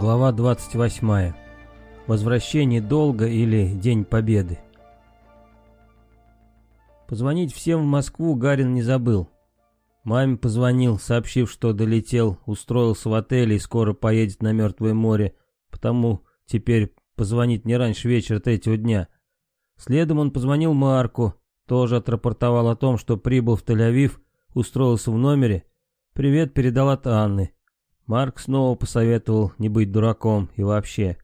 Глава 28. Возвращение долга или День Победы. Позвонить всем в Москву Гарин не забыл. Маме позвонил, сообщив, что долетел, устроился в отеле и скоро поедет на Мертвое море, потому теперь позвонит не раньше вечера третьего дня. Следом он позвонил Марку, тоже отрапортовал о том, что прибыл в Тель-Авив, устроился в номере. Привет передал от Анны. Марк снова посоветовал не быть дураком и вообще.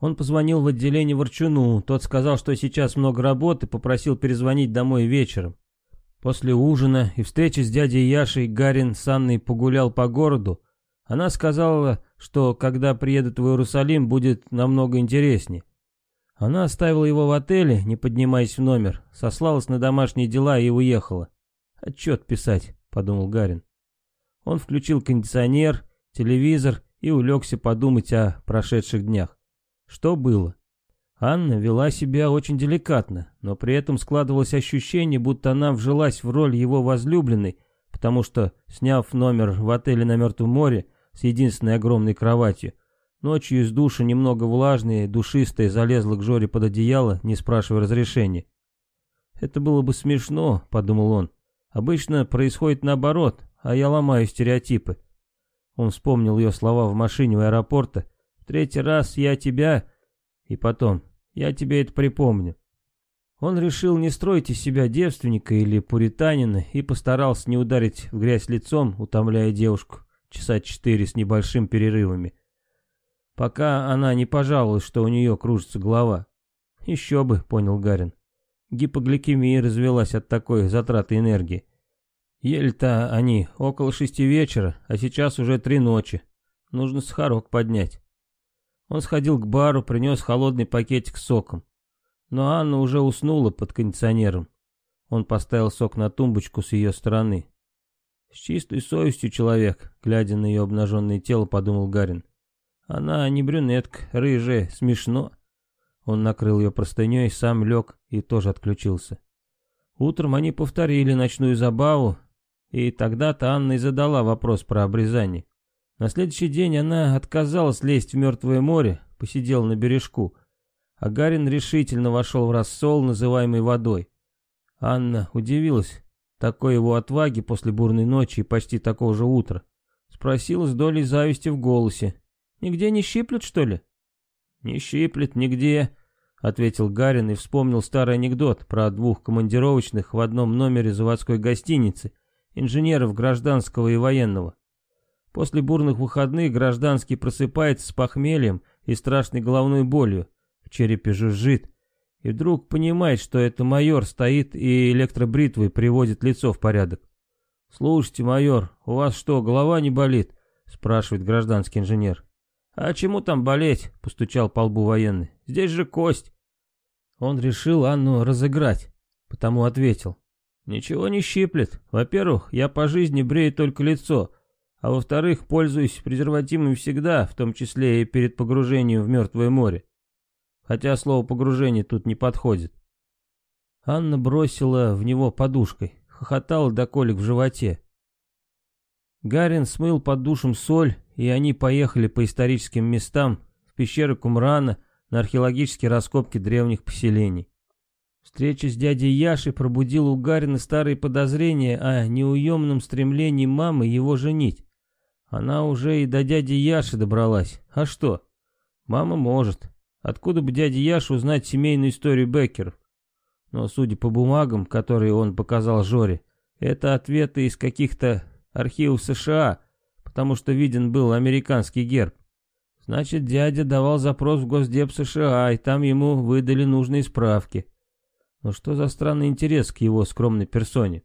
Он позвонил в отделение Ворчуну, тот сказал, что сейчас много работы, попросил перезвонить домой вечером. После ужина и встречи с дядей Яшей Гарин с Анной погулял по городу. Она сказала, что когда приедут в Иерусалим, будет намного интереснее. Она оставила его в отеле, не поднимаясь в номер, сослалась на домашние дела и уехала. «Отчет писать», — подумал Гарин. Он включил кондиционер, телевизор и улегся подумать о прошедших днях. Что было? Анна вела себя очень деликатно, но при этом складывалось ощущение, будто она вжилась в роль его возлюбленной, потому что, сняв номер в отеле на Мертвом море с единственной огромной кроватью, ночью из душа немного влажная, душистая, залезла к Жоре под одеяло, не спрашивая разрешения. «Это было бы смешно», — подумал он. «Обычно происходит наоборот, а я ломаю стереотипы. Он вспомнил ее слова в машине у аэропорта. «В третий раз я тебя...» И потом «Я тебе это припомню». Он решил не строить из себя девственника или пуританина и постарался не ударить в грязь лицом, утомляя девушку часа четыре с небольшим перерывами. Пока она не пожаловалась, что у нее кружится голова. Еще бы, понял Гарин. Гипогликемия развелась от такой затраты энергии. Еле-то они около шести вечера, а сейчас уже три ночи. Нужно сахарок поднять. Он сходил к бару, принес холодный пакетик с соком. Но Анна уже уснула под кондиционером. Он поставил сок на тумбочку с ее стороны. С чистой совестью человек, глядя на ее обнаженное тело, подумал Гарин. Она не брюнетка, рыжая, смешно. Он накрыл ее простыней, сам лег и тоже отключился. Утром они повторили ночную забаву, и тогда-то Анна и задала вопрос про обрезание. На следующий день она отказалась лезть в мертвое море, посидела на бережку, а Гарин решительно вошел в рассол, называемый водой. Анна удивилась такой его отваги после бурной ночи и почти такого же утра. Спросила с долей зависти в голосе. «Нигде не щиплет, что ли?» «Не щиплет, нигде», — ответил Гарин и вспомнил старый анекдот про двух командировочных в одном номере заводской гостиницы, инженеров гражданского и военного. После бурных выходных гражданский просыпается с похмельем и страшной головной болью, в черепе жужжит, и вдруг понимает, что это майор стоит и электробритвой приводит лицо в порядок. «Слушайте, майор, у вас что, голова не болит?» — спрашивает гражданский инженер. «А чему там болеть?» — постучал по лбу военный. «Здесь же кость». Он решил Анну разыграть, потому ответил. Ничего не щиплет. Во-первых, я по жизни брею только лицо, а во-вторых, пользуюсь презервативами всегда, в том числе и перед погружением в мертвое море. Хотя слово «погружение» тут не подходит. Анна бросила в него подушкой, хохотала до колик в животе. Гарин смыл под душем соль, и они поехали по историческим местам, в пещеры Кумрана, на археологические раскопки древних поселений. Встреча с дядей Яшей пробудила у Гарина старые подозрения о неуемном стремлении мамы его женить. Она уже и до дяди Яши добралась. А что? Мама может. Откуда бы дяде Яше узнать семейную историю Беккеров? Но, судя по бумагам, которые он показал Жоре, это ответы из каких-то архивов США, потому что виден был американский герб. Значит, дядя давал запрос в Госдеп США, и там ему выдали нужные справки. Но что за странный интерес к его скромной персоне?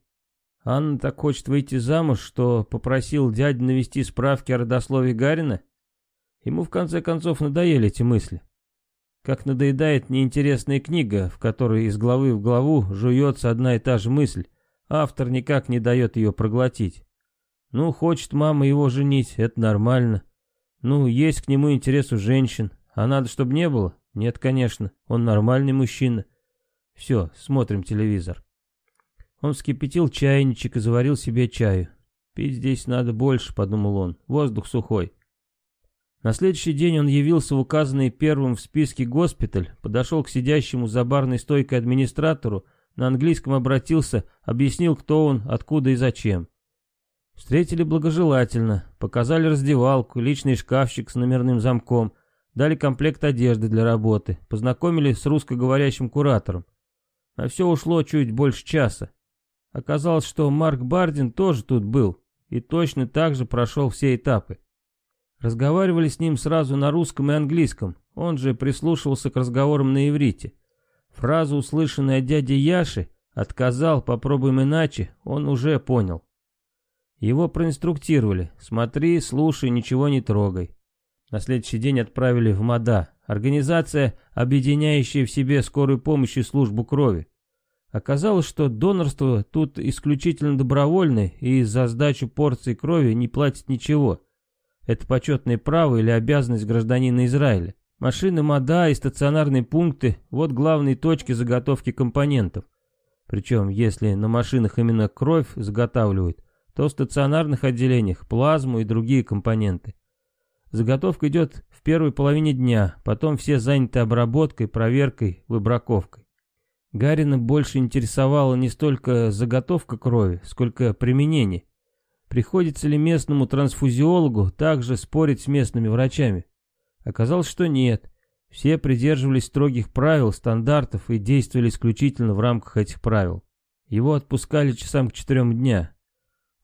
Анна так хочет выйти замуж, что попросил дядю навести справки о родословии Гарина? Ему в конце концов надоели эти мысли. Как надоедает неинтересная книга, в которой из главы в главу жуется одна и та же мысль, автор никак не дает ее проглотить. Ну, хочет мама его женить, это нормально. Ну, есть к нему интерес у женщин, а надо, чтобы не было? Нет, конечно, он нормальный мужчина. Все, смотрим телевизор. Он вскипятил чайничек и заварил себе чаю. Пить здесь надо больше, подумал он. Воздух сухой. На следующий день он явился в указанный первым в списке госпиталь, подошел к сидящему за барной стойкой администратору, на английском обратился, объяснил, кто он, откуда и зачем. Встретили благожелательно, показали раздевалку, личный шкафчик с номерным замком, дали комплект одежды для работы, познакомили с русскоговорящим куратором. На все ушло чуть больше часа. Оказалось, что Марк Бардин тоже тут был и точно так же прошел все этапы. Разговаривали с ним сразу на русском и английском, он же прислушивался к разговорам на иврите. Фразу, услышанную от дяди Яши, «отказал, попробуем иначе», он уже понял. Его проинструктировали, смотри, слушай, ничего не трогай. На следующий день отправили в МАДА, организация, объединяющая в себе скорую помощь и службу крови. Оказалось, что донорство тут исключительно добровольное и за сдачу порции крови не платит ничего. Это почетное право или обязанность гражданина Израиля. Машины МАДА и стационарные пункты – вот главные точки заготовки компонентов. Причем, если на машинах именно кровь заготавливают, то в стационарных отделениях – плазму и другие компоненты. Заготовка идет в первой половине дня, потом все заняты обработкой, проверкой, выбраковкой. Гарина больше интересовала не столько заготовка крови, сколько применение. Приходится ли местному трансфузиологу также спорить с местными врачами? Оказалось, что нет. Все придерживались строгих правил, стандартов и действовали исключительно в рамках этих правил. Его отпускали часам к четырем дня.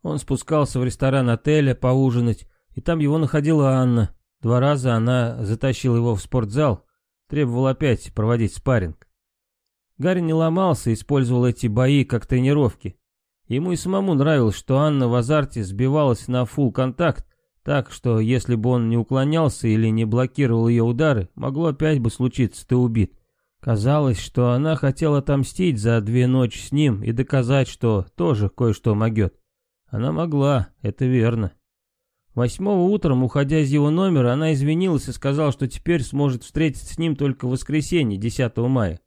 Он спускался в ресторан отеля поужинать, и там его находила Анна. Два раза она затащила его в спортзал, требовала опять проводить спарринг. Гарри не ломался, использовал эти бои как тренировки. Ему и самому нравилось, что Анна в азарте сбивалась на фул контакт, так что если бы он не уклонялся или не блокировал ее удары, могло опять бы случиться, ты убит. Казалось, что она хотела отомстить за две ночи с ним и доказать, что тоже кое-что могет. Она могла, это верно. Восьмого утром, уходя из его номера, она извинилась и сказала, что теперь сможет встретиться с ним только в воскресенье, 10 мая.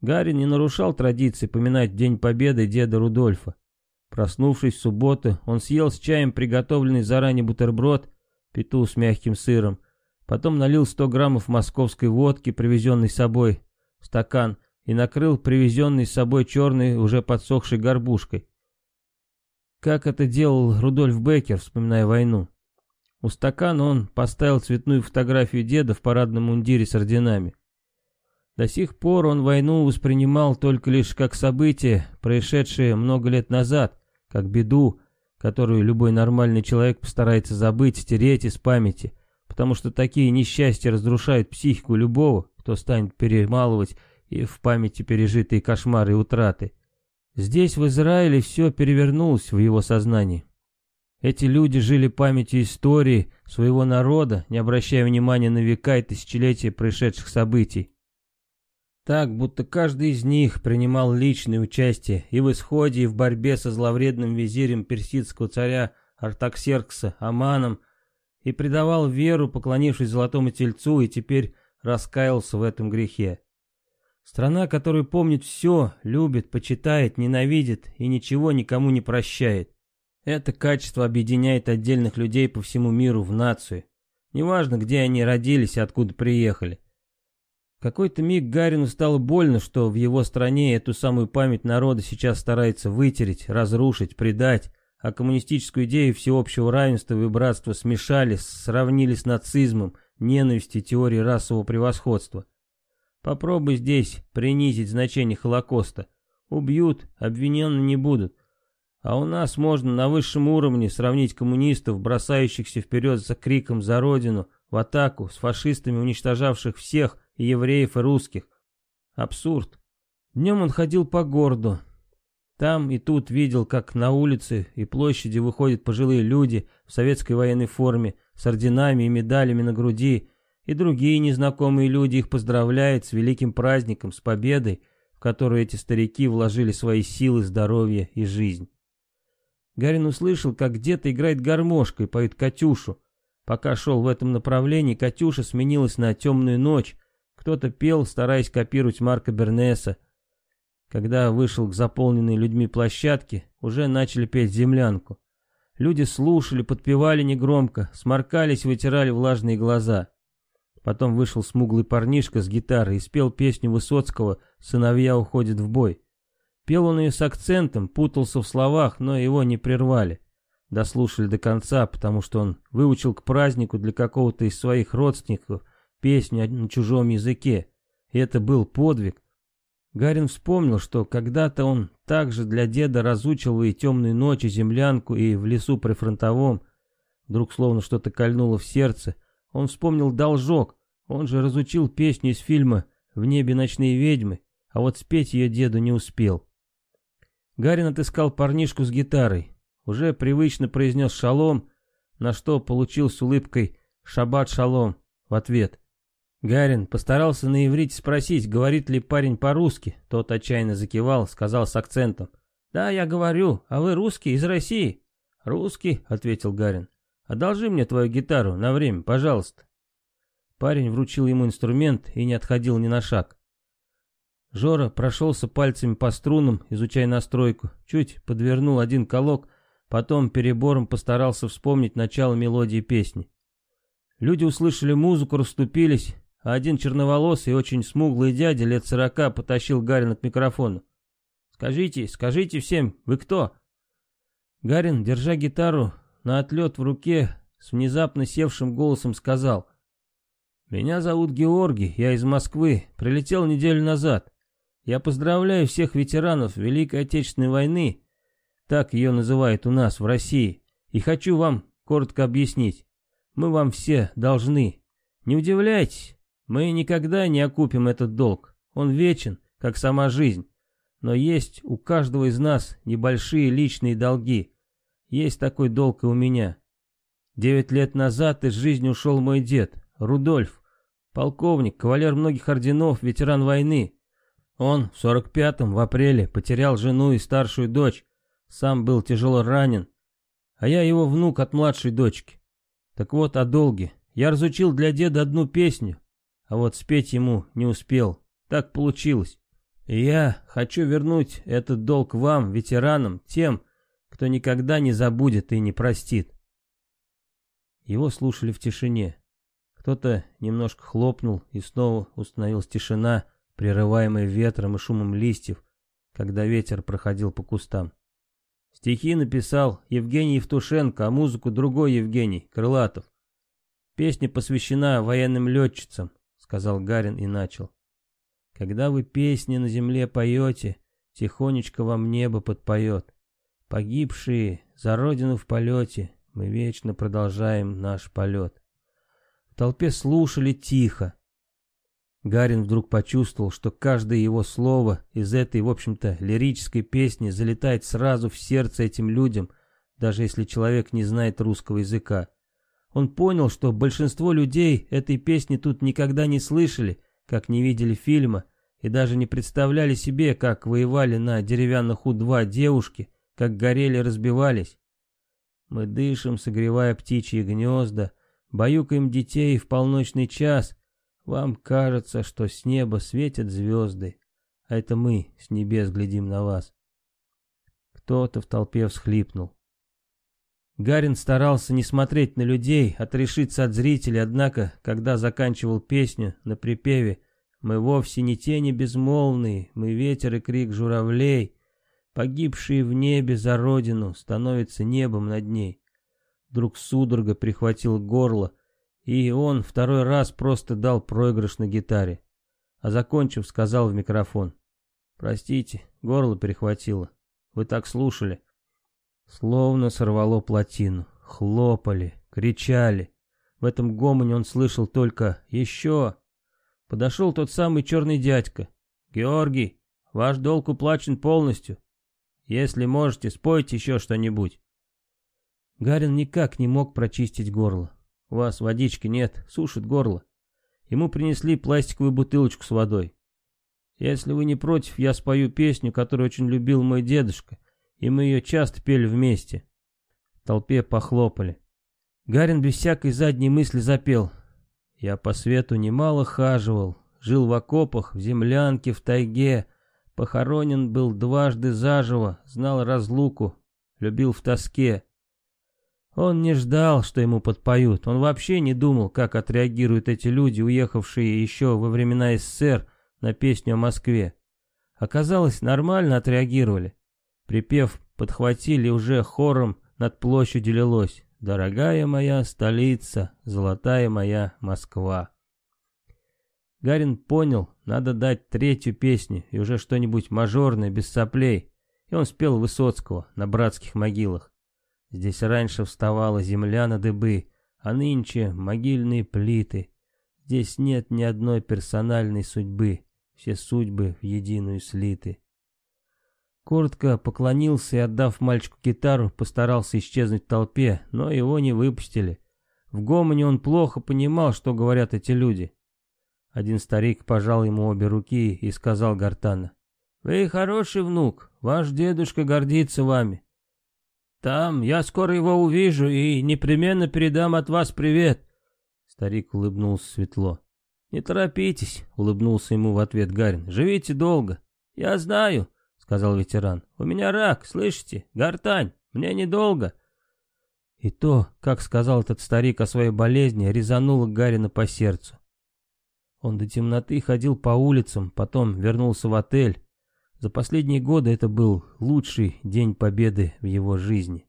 Гарри не нарушал традиции поминать День Победы деда Рудольфа. Проснувшись в субботу, он съел с чаем приготовленный заранее бутерброд, пету с мягким сыром, потом налил 100 граммов московской водки, привезенной с собой, стакан, и накрыл привезенный с собой черной, уже подсохшей горбушкой. Как это делал Рудольф Беккер, вспоминая войну. У стакана он поставил цветную фотографию деда в парадном мундире с орденами. До сих пор он войну воспринимал только лишь как событие, происшедшее много лет назад, как беду, которую любой нормальный человек постарается забыть, стереть из памяти, потому что такие несчастья разрушают психику любого, кто станет перемалывать и в памяти пережитые кошмары и утраты. Здесь, в Израиле, все перевернулось в его сознании. Эти люди жили памятью истории своего народа, не обращая внимания на века и тысячелетия происшедших событий. Так, будто каждый из них принимал личное участие и в исходе, и в борьбе со зловредным визирем персидского царя Артаксеркса Аманом, и предавал веру, поклонившись золотому тельцу, и теперь раскаялся в этом грехе. Страна, которая помнит все, любит, почитает, ненавидит и ничего никому не прощает. Это качество объединяет отдельных людей по всему миру в нацию. Неважно, где они родились и откуда приехали. В какой-то миг Гарину стало больно, что в его стране эту самую память народа сейчас старается вытереть, разрушить, предать, а коммунистическую идею всеобщего равенства и братства смешали, сравнили с нацизмом, ненавистью теорией расового превосходства. Попробуй здесь принизить значение Холокоста. Убьют, обвинены не будут. А у нас можно на высшем уровне сравнить коммунистов, бросающихся вперед за криком за родину, в атаку, с фашистами, уничтожавших всех, и евреев, и русских. Абсурд. Днем он ходил по городу. Там и тут видел, как на улице и площади выходят пожилые люди в советской военной форме, с орденами и медалями на груди, и другие незнакомые люди их поздравляют с великим праздником, с победой, в которую эти старики вложили свои силы, здоровье и жизнь. Гарин услышал, как где-то играет гармошка и поет «Катюшу». Пока шел в этом направлении, «Катюша» сменилась на «Темную ночь». Кто-то пел, стараясь копировать Марка Бернеса. Когда вышел к заполненной людьми площадке, уже начали петь «Землянку». Люди слушали, подпевали негромко, сморкались, вытирали влажные глаза. Потом вышел смуглый парнишка с гитарой и спел песню Высоцкого «Сыновья уходят в бой». Пел он ее с акцентом, путался в словах, но его не прервали. Дослушали до конца, потому что он выучил к празднику для какого-то из своих родственников песню на чужом языке. И это был подвиг. Гарин вспомнил, что когда-то он также для деда разучил и темные ночи, землянку, и в лесу при фронтовом. Вдруг словно что-то кольнуло в сердце. Он вспомнил должок. Он же разучил песню из фильма «В небе ночные ведьмы», а вот спеть ее деду не успел. Гарин отыскал парнишку с гитарой. Уже привычно произнес «шалом», на что получил с улыбкой «шаббат шалом» в ответ. Гарин постарался на иврите спросить, говорит ли парень по-русски. Тот отчаянно закивал, сказал с акцентом. «Да, я говорю, а вы русский, из России?» «Русский», — ответил Гарин. «Одолжи мне твою гитару на время, пожалуйста». Парень вручил ему инструмент и не отходил ни на шаг. Жора прошелся пальцами по струнам, изучая настройку, чуть подвернул один колок, потом перебором постарался вспомнить начало мелодии песни. Люди услышали музыку, расступились, а один черноволосый, очень смуглый дядя лет сорока потащил Гарина к микрофону. «Скажите, скажите всем, вы кто?» Гарин, держа гитару на отлет в руке, с внезапно севшим голосом сказал. «Меня зовут Георгий, я из Москвы, прилетел неделю назад. Я поздравляю всех ветеранов Великой Отечественной войны, так ее называют у нас, в России, и хочу вам коротко объяснить. Мы вам все должны. Не удивляйтесь, мы никогда не окупим этот долг. Он вечен, как сама жизнь. Но есть у каждого из нас небольшие личные долги. Есть такой долг и у меня. Девять лет назад из жизни ушел мой дед, Рудольф, полковник, кавалер многих орденов, ветеран войны. Он в сорок пятом, в апреле, потерял жену и старшую дочь, сам был тяжело ранен, а я его внук от младшей дочки. Так вот о долге. Я разучил для деда одну песню, а вот спеть ему не успел. Так получилось. И я хочу вернуть этот долг вам, ветеранам, тем, кто никогда не забудет и не простит. Его слушали в тишине. Кто-то немножко хлопнул, и снова установилась тишина, прерываемая ветром и шумом листьев, когда ветер проходил по кустам. Стихи написал Евгений Евтушенко, а музыку другой Евгений, Крылатов. Песня посвящена военным летчицам, сказал Гарин и начал. Когда вы песни на земле поете, тихонечко вам небо подпоет. Погибшие за родину в полете, мы вечно продолжаем наш полет. В толпе слушали тихо. Гарин вдруг почувствовал, что каждое его слово из этой, в общем-то, лирической песни залетает сразу в сердце этим людям, даже если человек не знает русского языка. Он понял, что большинство людей этой песни тут никогда не слышали, как не видели фильма, и даже не представляли себе, как воевали на деревянных У-2 девушки, как горели разбивались. Мы дышим, согревая птичьи гнезда, баюкаем детей в полночный час. Вам кажется, что с неба светят звезды, а это мы с небес глядим на вас. Кто-то в толпе всхлипнул. Гарин старался не смотреть на людей, отрешиться от зрителей, однако, когда заканчивал песню на припеве «Мы вовсе не тени безмолвные, мы ветер и крик журавлей, погибшие в небе за родину, становятся небом над ней». Вдруг судорога прихватил горло, и он второй раз просто дал проигрыш на гитаре. А закончив, сказал в микрофон. «Простите, горло перехватило. Вы так слушали». Словно сорвало плотину. Хлопали, кричали. В этом гомоне он слышал только «Еще!». Подошел тот самый черный дядька. «Георгий, ваш долг уплачен полностью. Если можете, спойте еще что-нибудь». Гарин никак не мог прочистить горло. «У вас водички нет, сушит горло». Ему принесли пластиковую бутылочку с водой. «Если вы не против, я спою песню, которую очень любил мой дедушка и мы ее часто пели вместе. В толпе похлопали. Гарин без всякой задней мысли запел. Я по свету немало хаживал, жил в окопах, в землянке, в тайге, похоронен был дважды заживо, знал разлуку, любил в тоске. Он не ждал, что ему подпоют. Он вообще не думал, как отреагируют эти люди, уехавшие еще во времена СССР на песню о Москве. Оказалось, нормально отреагировали. Припев подхватили уже хором над площадью лилось. «Дорогая моя столица, золотая моя Москва». Гарин понял, надо дать третью песню и уже что-нибудь мажорное, без соплей. И он спел Высоцкого на братских могилах. Здесь раньше вставала земля на дыбы, а нынче могильные плиты. Здесь нет ни одной персональной судьбы, все судьбы в единую слиты. Коротко поклонился и, отдав мальчику гитару, постарался исчезнуть в толпе, но его не выпустили. В гомоне он плохо понимал, что говорят эти люди. Один старик пожал ему обе руки и сказал гортанно. «Вы хороший внук, ваш дедушка гордится вами. Там, я скоро его увижу и непременно передам от вас привет». Старик улыбнулся светло. «Не торопитесь», — улыбнулся ему в ответ Гарин. «Живите долго». «Я знаю», сказал ветеран. «У меня рак, слышите? Гортань. Мне недолго». И то, как сказал этот старик о своей болезни, резануло Гарина по сердцу. Он до темноты ходил по улицам, потом вернулся в отель. За последние годы это был лучший день победы в его жизни.